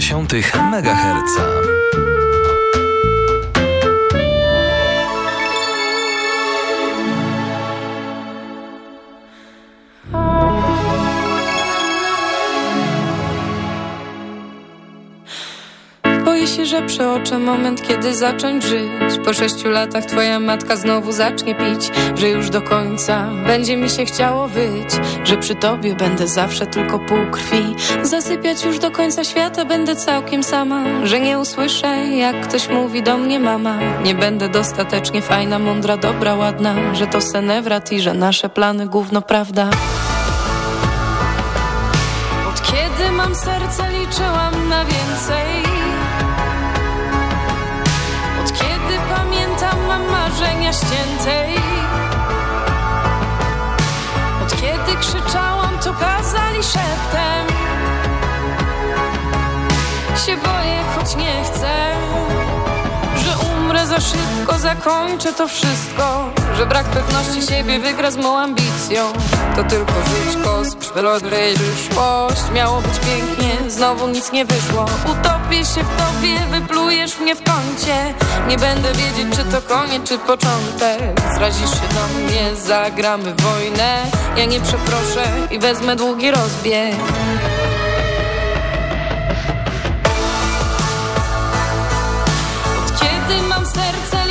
98,6 MHz. Przeoczę moment, kiedy zacząć żyć. Po sześciu latach twoja matka znowu zacznie pić Że już do końca będzie mi się chciało wyć Że przy tobie będę zawsze tylko pół krwi. Zasypiać już do końca świata będę całkiem sama Że nie usłyszę, jak ktoś mówi do mnie mama. Nie będę dostatecznie fajna, mądra, dobra, ładna Że to senewrat i że nasze plany gówno prawda. Od kiedy mam serce liczyłam na więcej marzenia ściętej Od kiedy krzyczałam, to kazali szeptem. Się boję, choć nie chcę za szybko, zakończę to wszystko Że brak pewności siebie wygra z mą ambicją. To tylko żyćko z przyszłość Miało być pięknie, znowu nic nie wyszło. Utopię się w tobie, wyplujesz mnie w kącie. Nie będę wiedzieć, czy to koniec, czy początek. Zrazisz się do mnie, zagramy wojnę. Ja nie przeproszę i wezmę długi rozbieg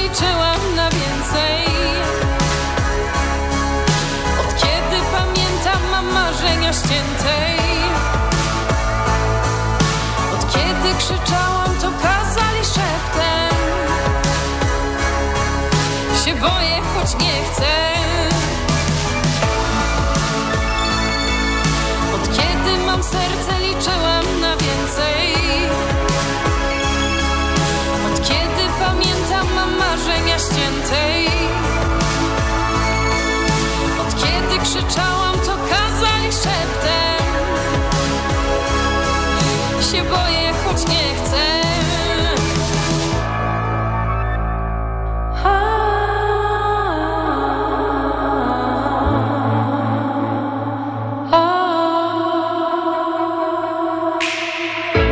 liczyłam na więcej. Od kiedy pamiętam mam marzenia ściętej. Od kiedy krzyczałam to kazali szeptem. Się boję choć nie chcę. Od kiedy mam serce liczyłam Od kiedy krzyczałam, to kazali szeptem. Się boję, choć nie chcę.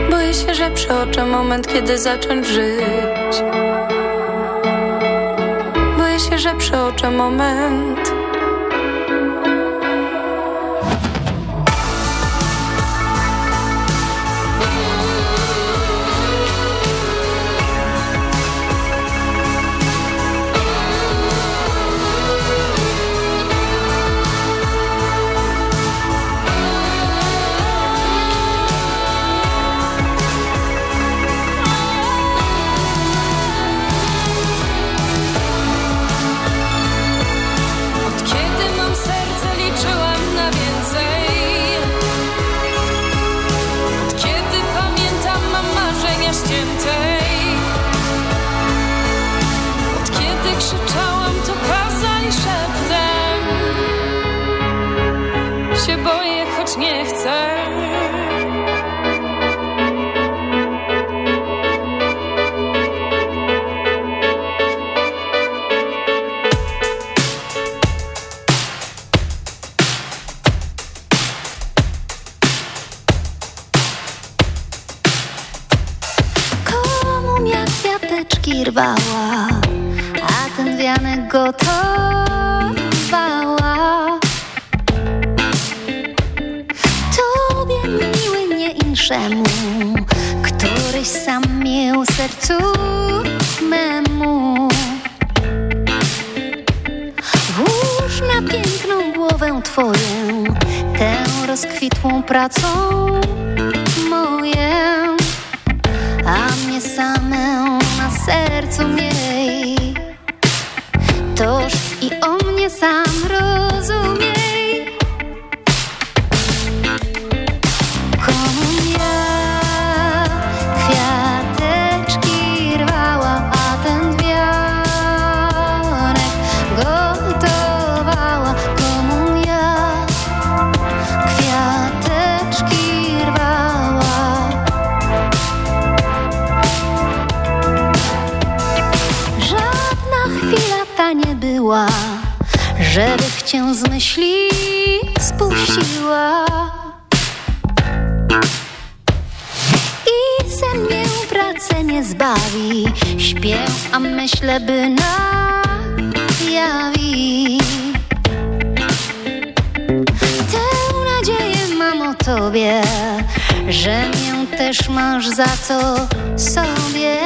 Boję się, że przeoczę moment, kiedy zacząć żyć przeoczę moment ciężką pracą moje, a mnie samę na sercu miej. Toż i o mnie sam rozumie. Cię z myśli spuściła. I sen mnie pracę nie zbawi, śpię, a myślę by najawi. Tę nadzieję mam o tobie, że mnie też masz za co sobie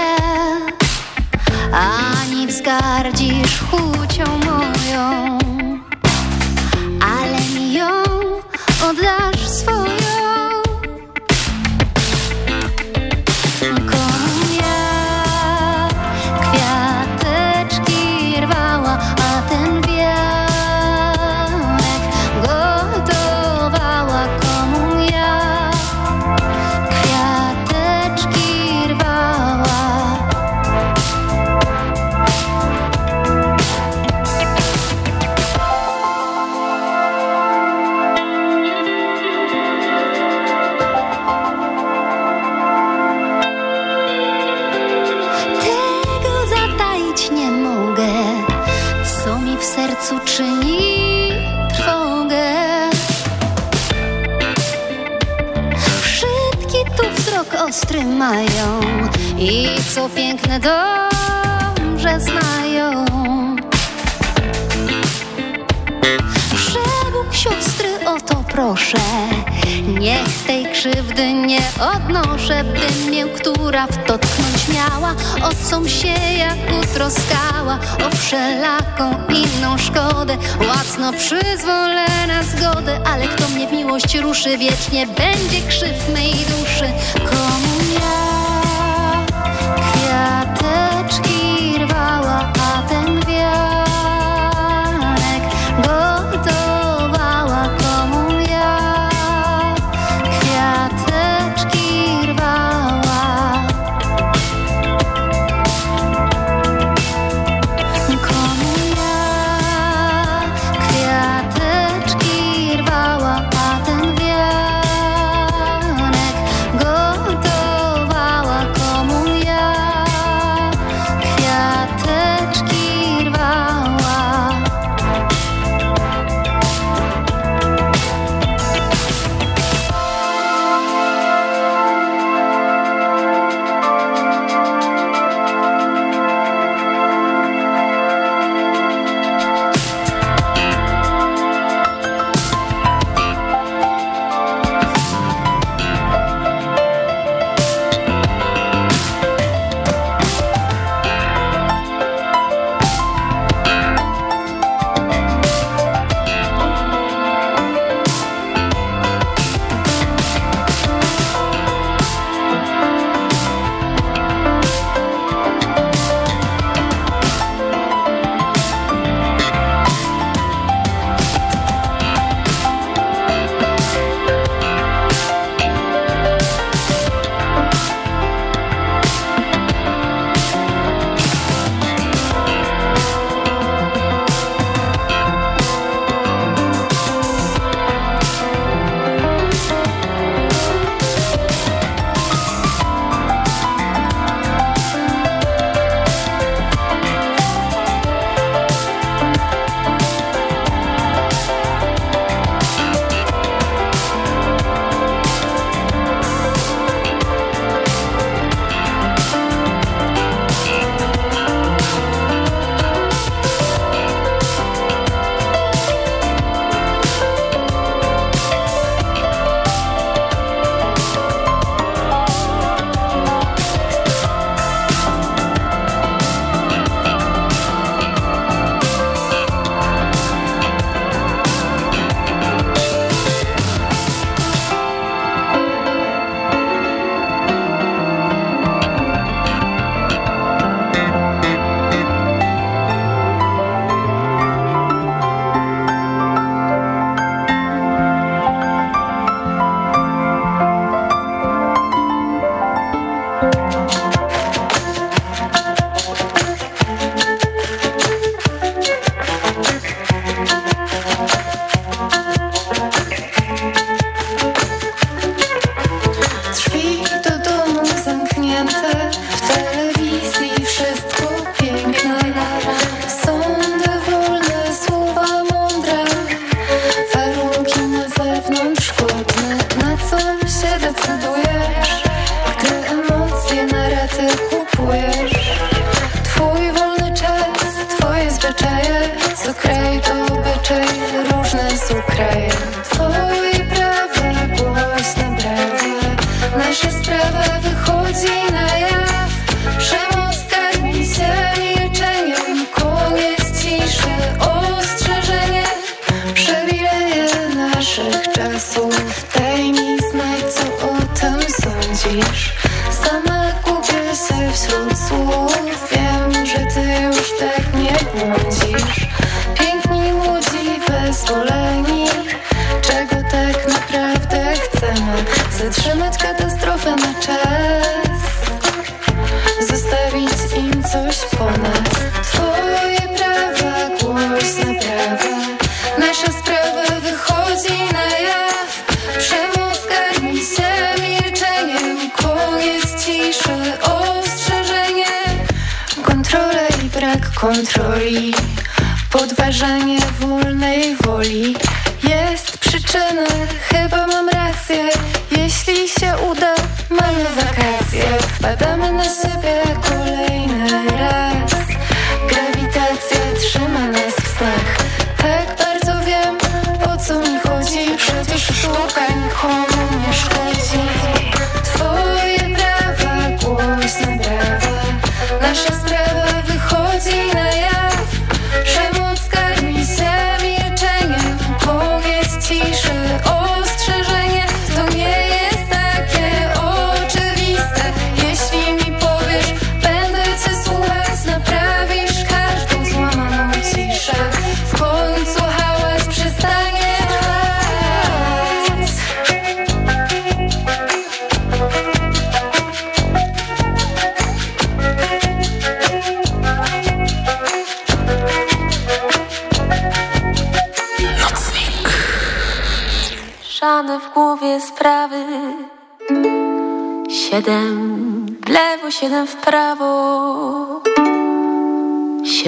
ani wzgardzisz chucią moją, Blondage w sercu czyni trwogę. Wszystkie tu wzrok ostry mają i co piękne dobrze znają. Przebóg siostry o to proszę Niech tej krzywdy nie odnoszę Bym mię, która w to tknąć miała. O com się jak utroskała O wszelaką inną szkodę. Łacno przyzwolę na zgodę Ale kto mnie w miłość ruszy Wiecznie będzie krzyw mej duszy. Komu ja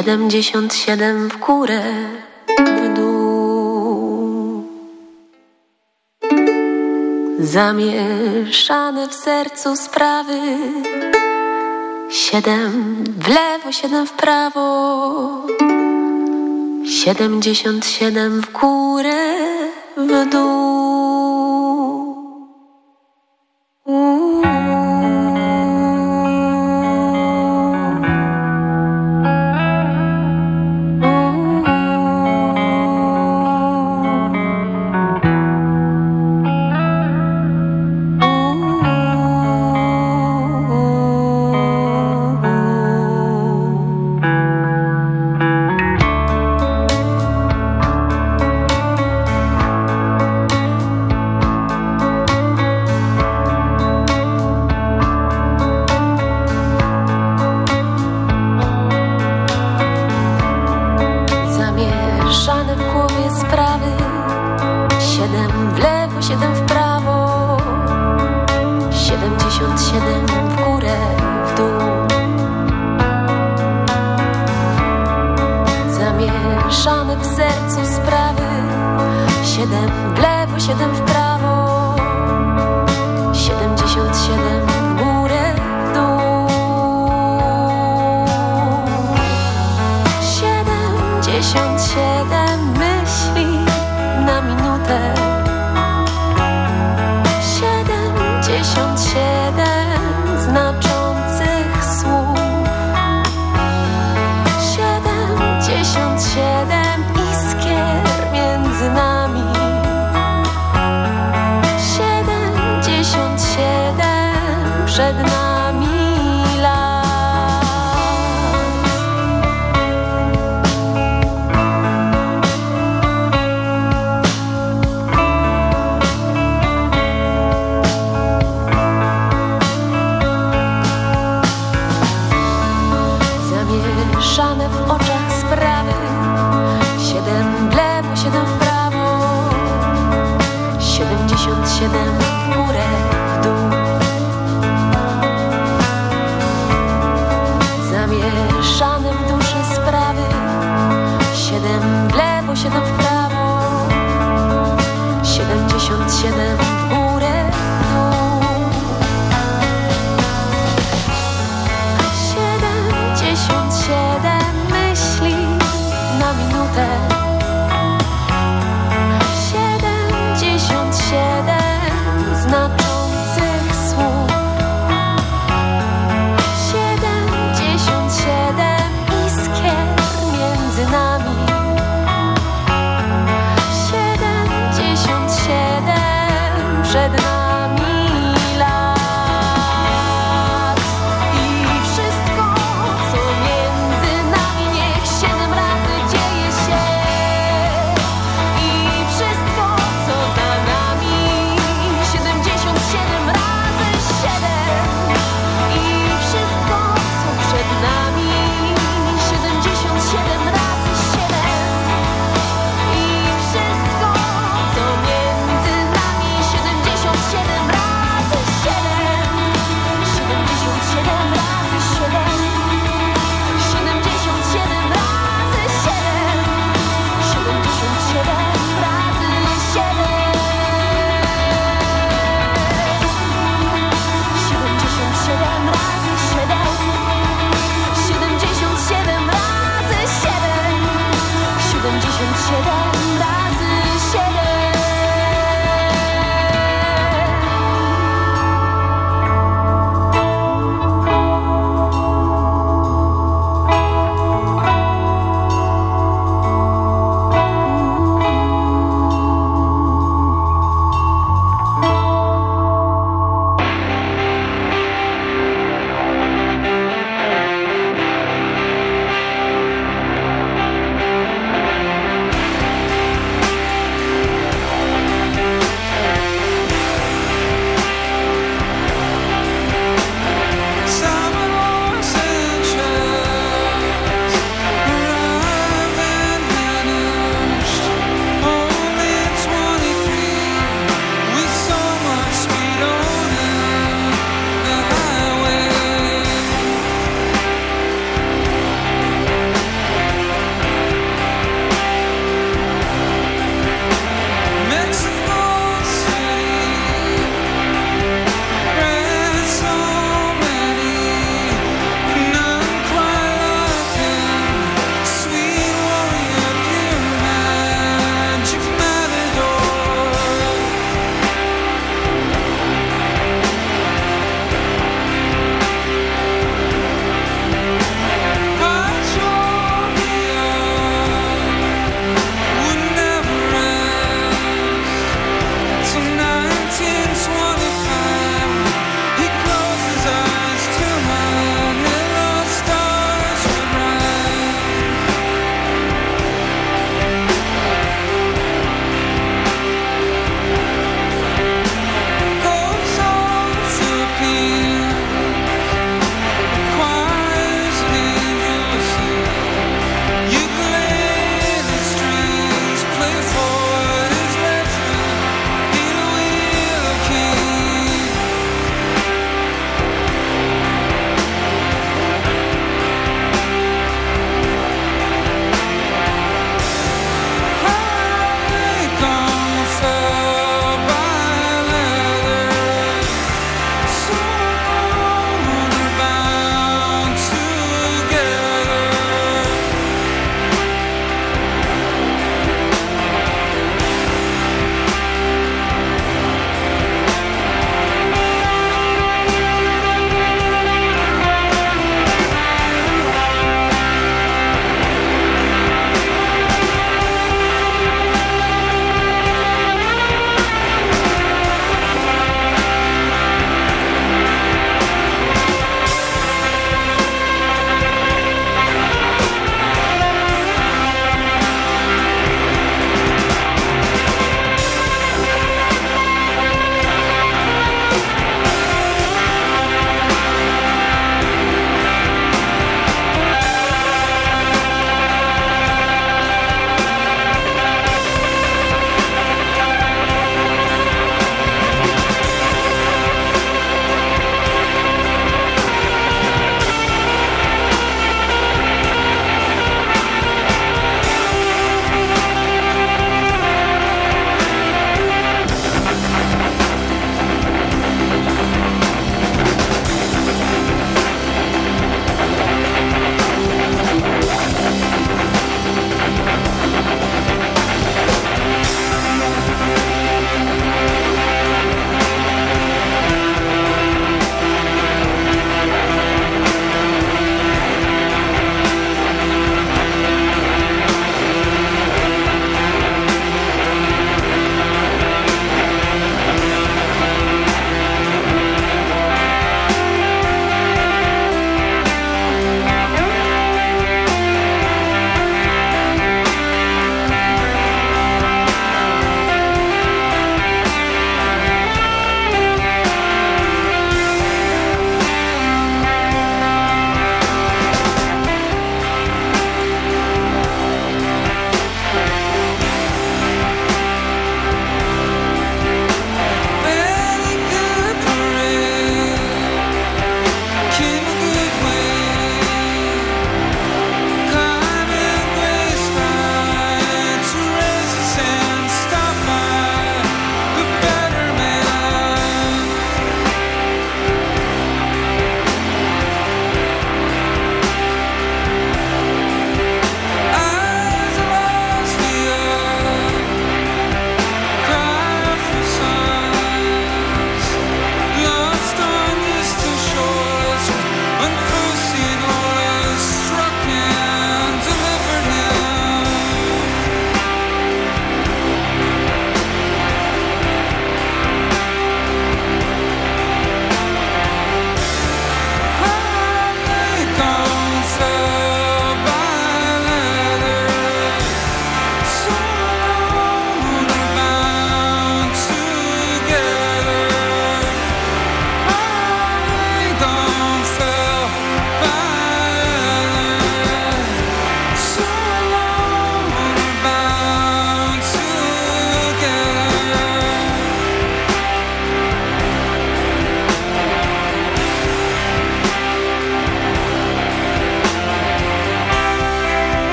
siedemdziesiąt siedem w górę, w dół. Zamieszane w sercu sprawy, siedem w lewo, siedem w prawo, siedemdziesiąt siedem w górę, w dół.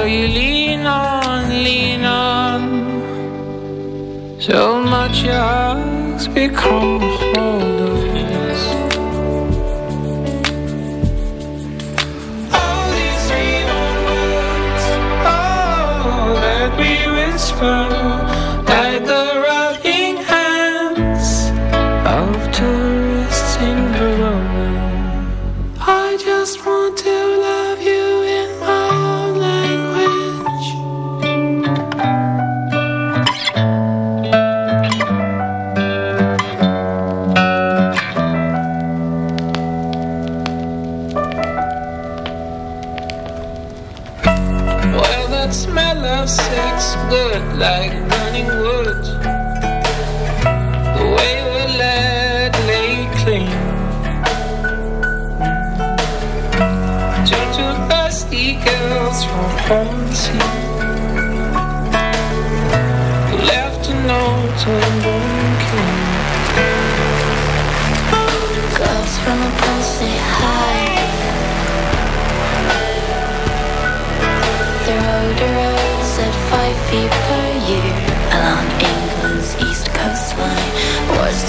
So you lean on, lean on. So much your heart's become a like burning wood. The way we let lay claim to two thirsty girls from quarantine who left a note when morning came. Girls from a say hi. The road to roads at five feet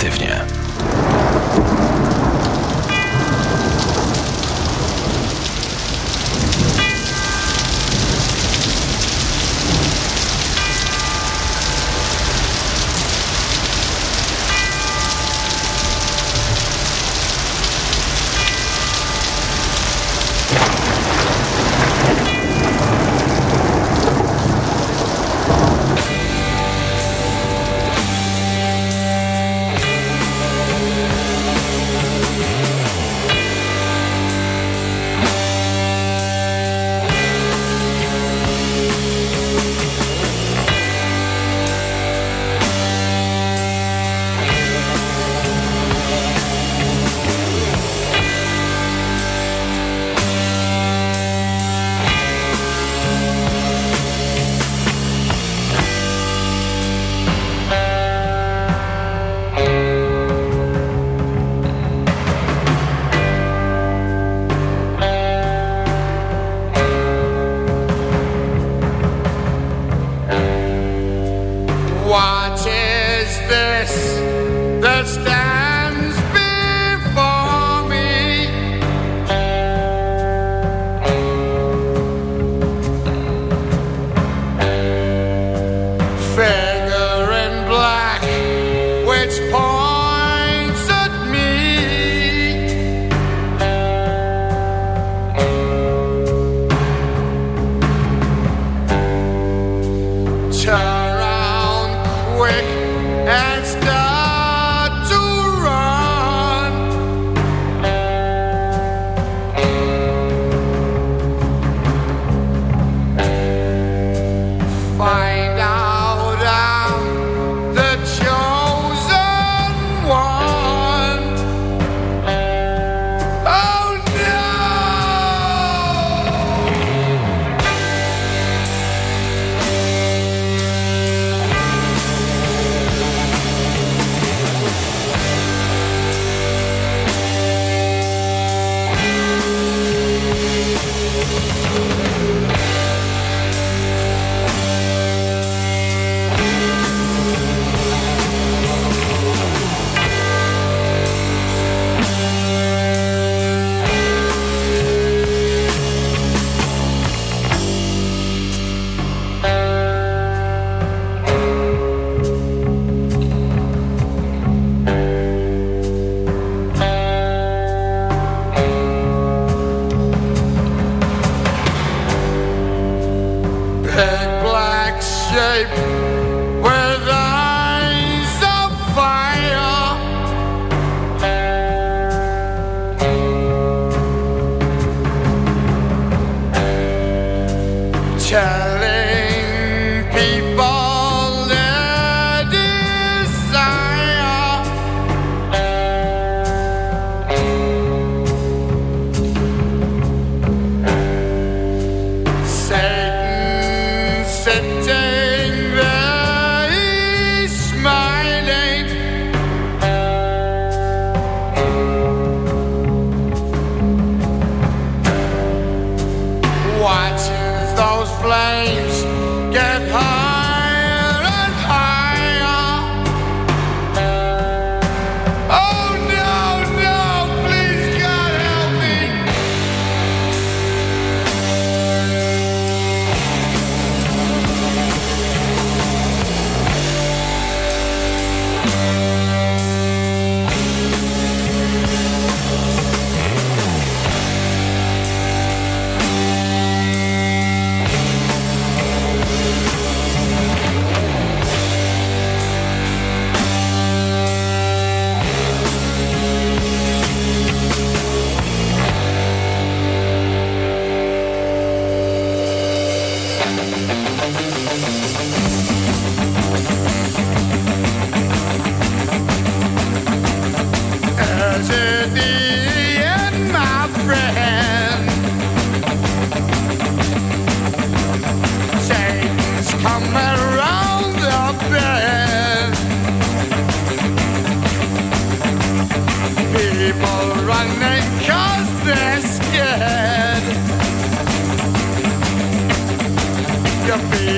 alternatywnie.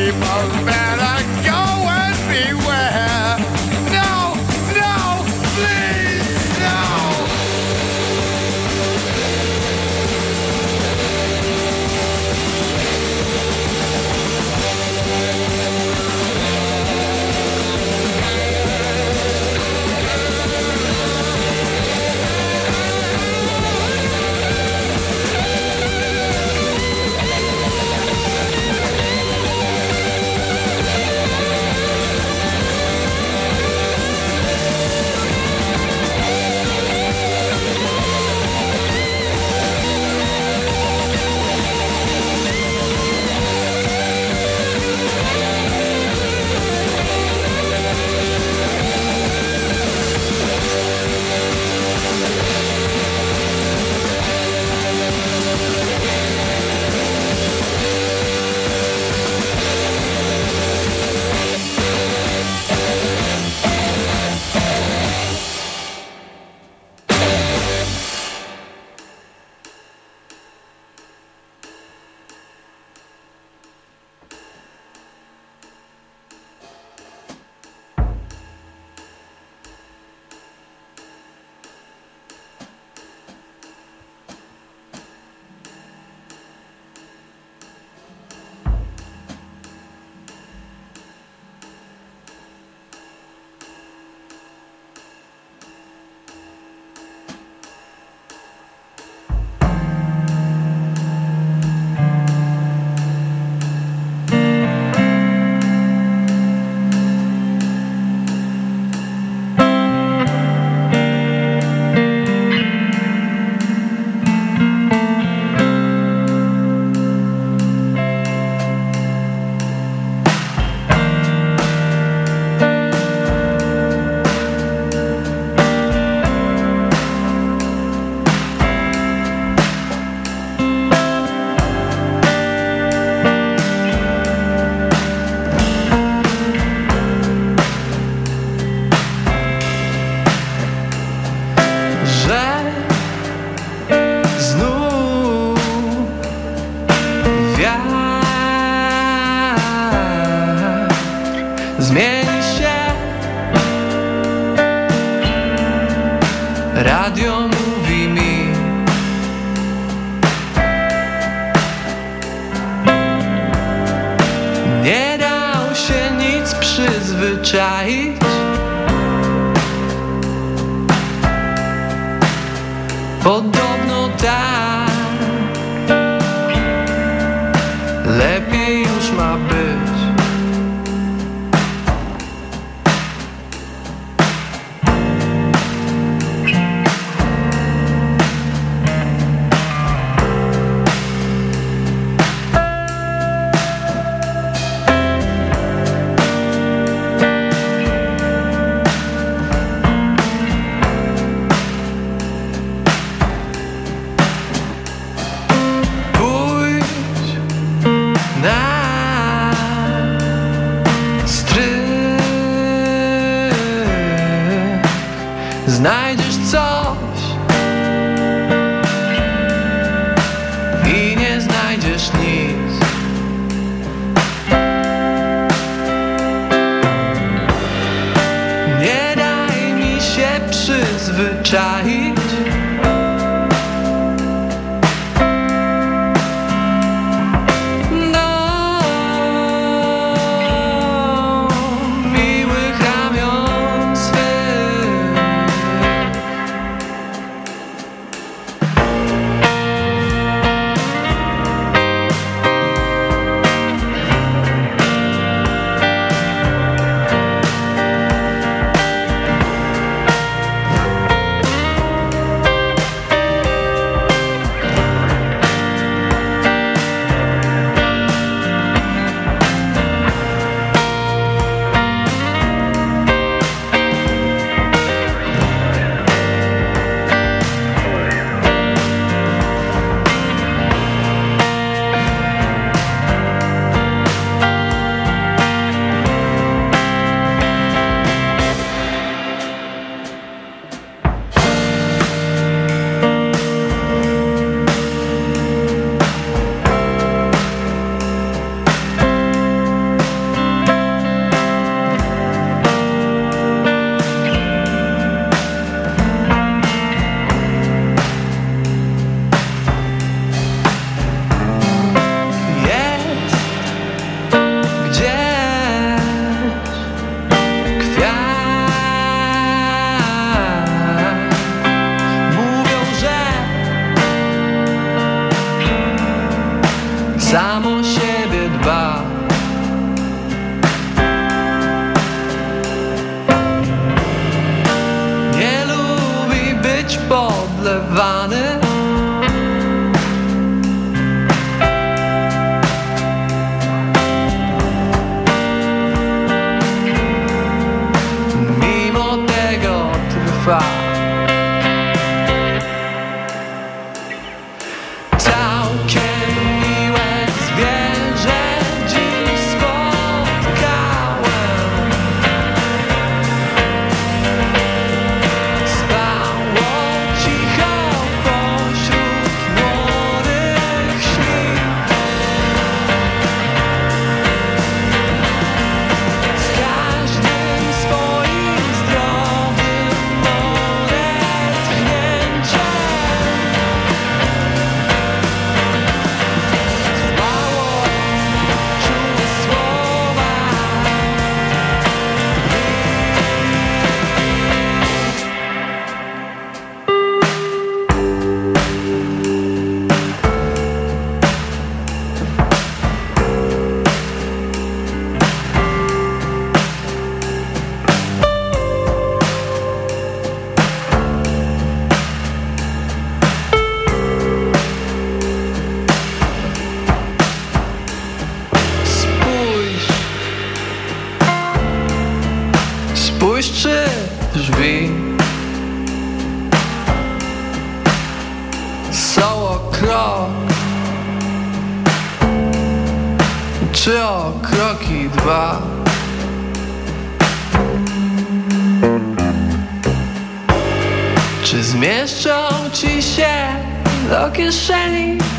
people better. many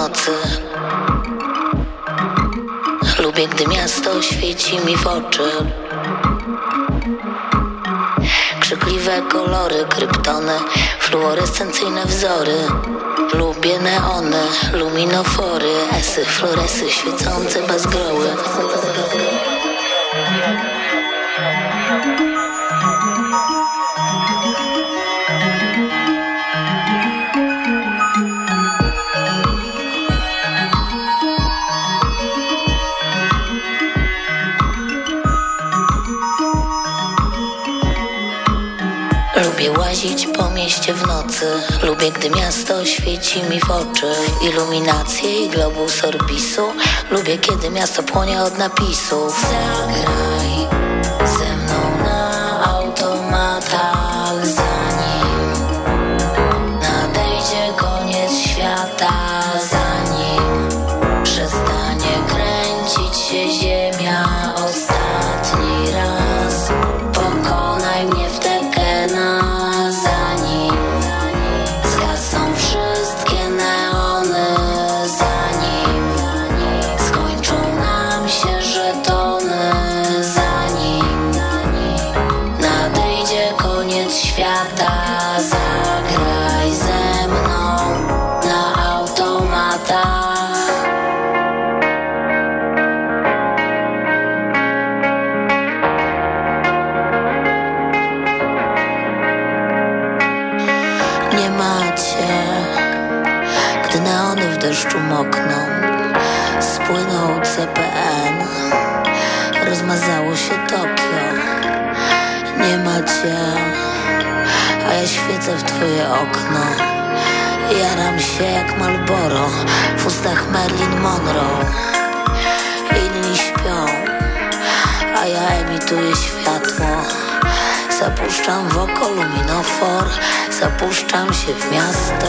nocy. Lubię, gdy miasto świeci mi w oczy. Krzykliwe kolory, kryptony, fluorescencyjne wzory. Lubię neony, luminofory, esy, floresy, świecące bazgroły. Łazić po mieście w nocy. Lubię, gdy miasto świeci mi w oczy. Iluminacje i globus orbisu. Lubię, kiedy miasto płonie od napisów Zagraj ze mną na automatach Zanim nadejdzie koniec świata Się Tokio Nie macie A ja świecę w twoje okno. Jaram się jak Malboro W ustach Marilyn Monroe. Inni śpią A ja emituję światło. Zapuszczam w oko luminofor Zapuszczam się w miasto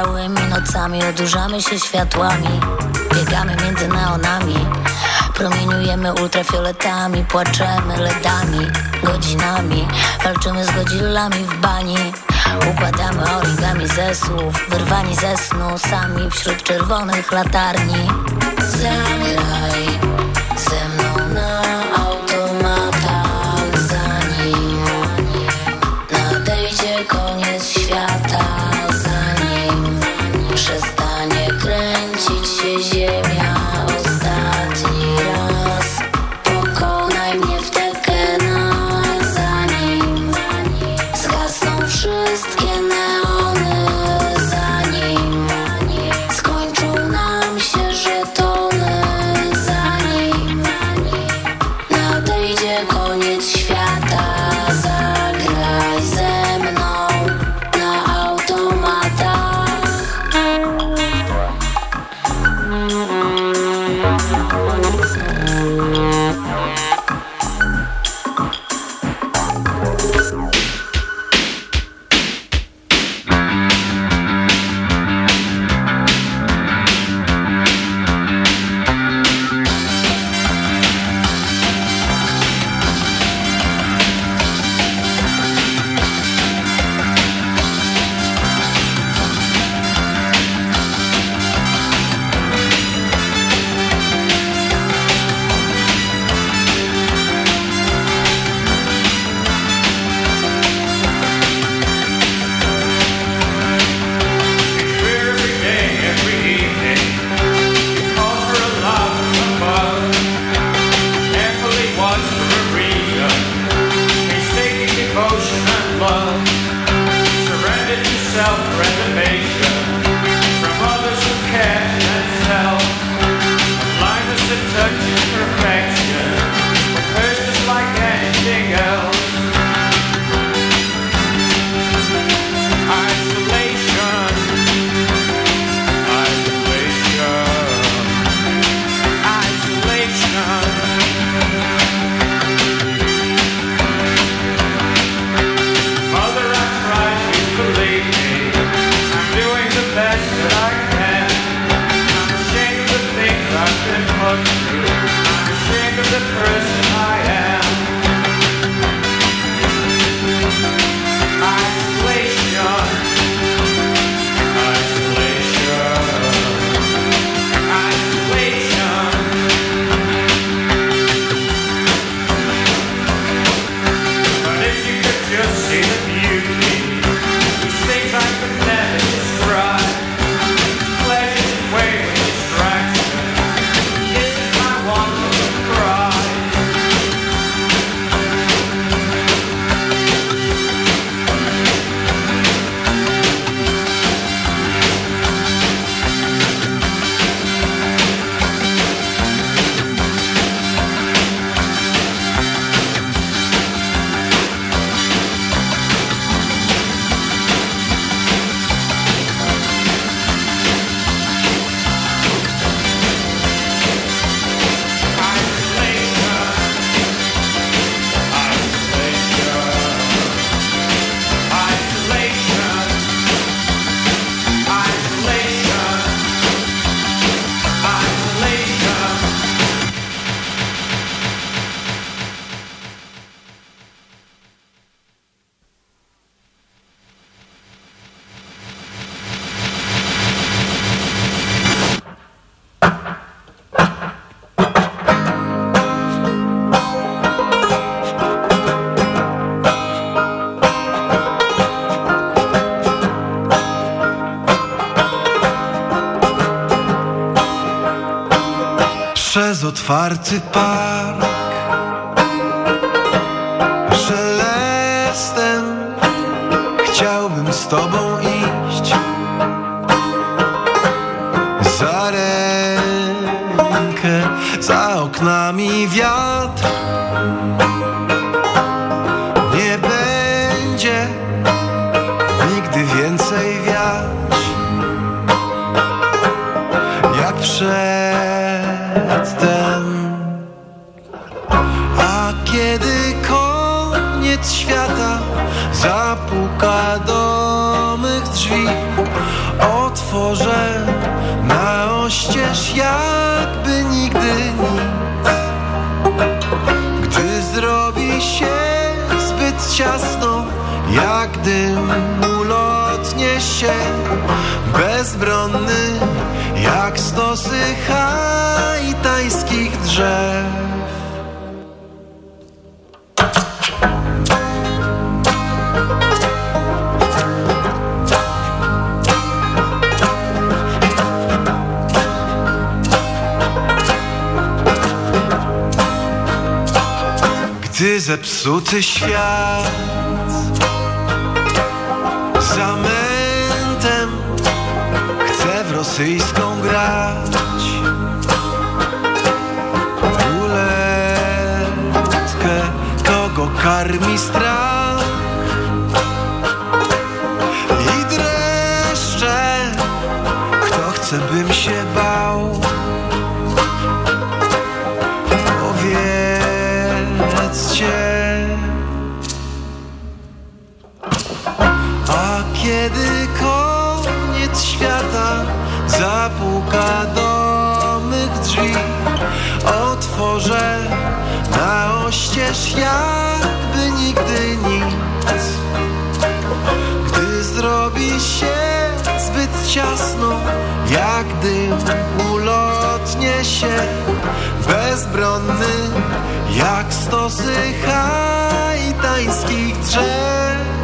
Całymi nocami odurzamy się światłami. Biegamy między neonami. Promieniujemy ultrafioletami Płaczemy ledami, godzinami. Walczymy z godzillami w bani. Układamy origami ze słów Wyrwani ze snu Sami wśród czerwonych latarni. Zagraj zapuka do mych drzwi. Otworzę na oścież jakby nigdy nic. Gdy zrobi się zbyt ciasno Jak dym ulotnie się. Bezbronny jak stosy haitańskich drzew Gdy zepsuty świat. Zamętem Chce w rosyjską grać. Ruletkę Kogo karmi strach trwać jakby nigdy nic. Gdy zrobi się zbyt ciasno Jak dym ulotnie się. Bezbronny jak stosy haitańskich drzew